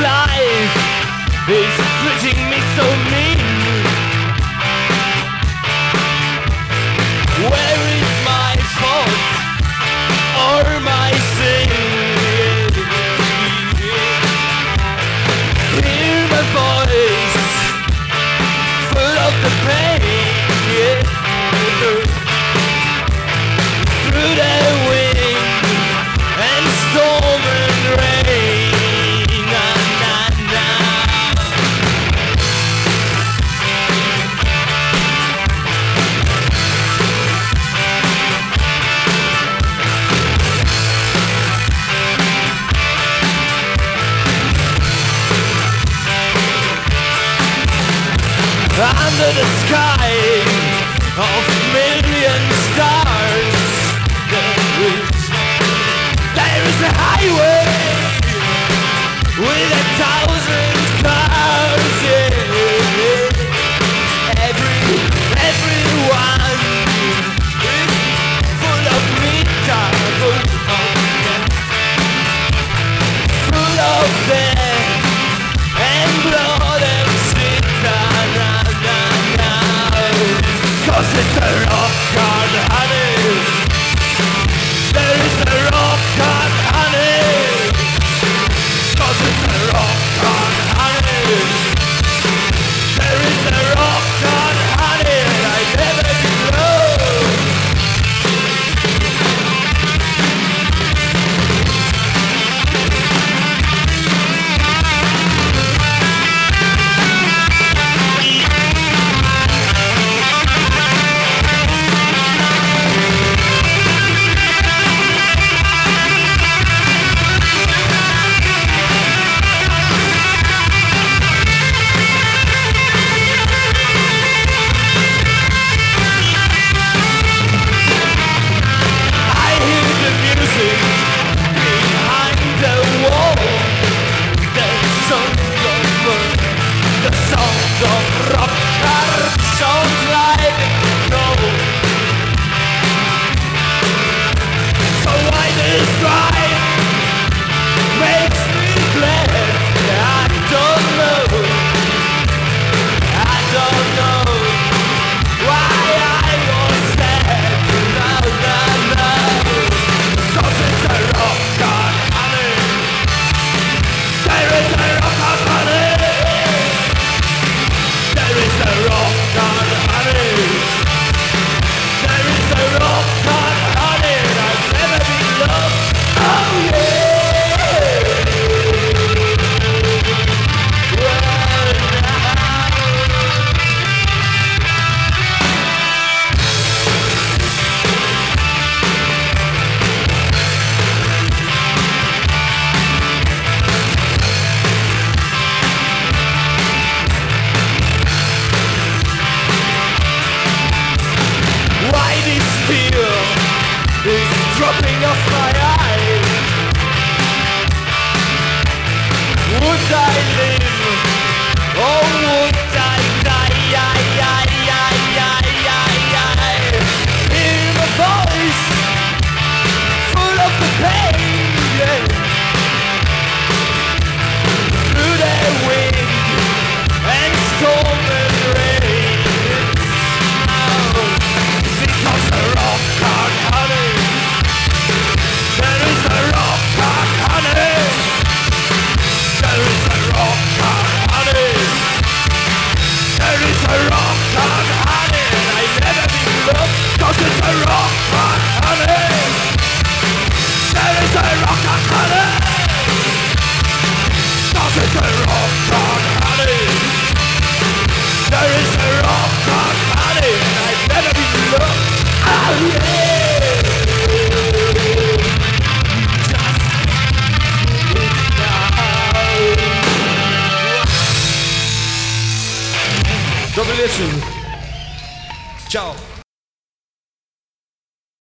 life is treating me so mean. Where is my fault or my sin? Hear my voice full of the pain. Under the sky of million stars. There is, there is a highway. It's eternal The sound of rock is dropping off my eyes. Would I live or would listen. Tchau.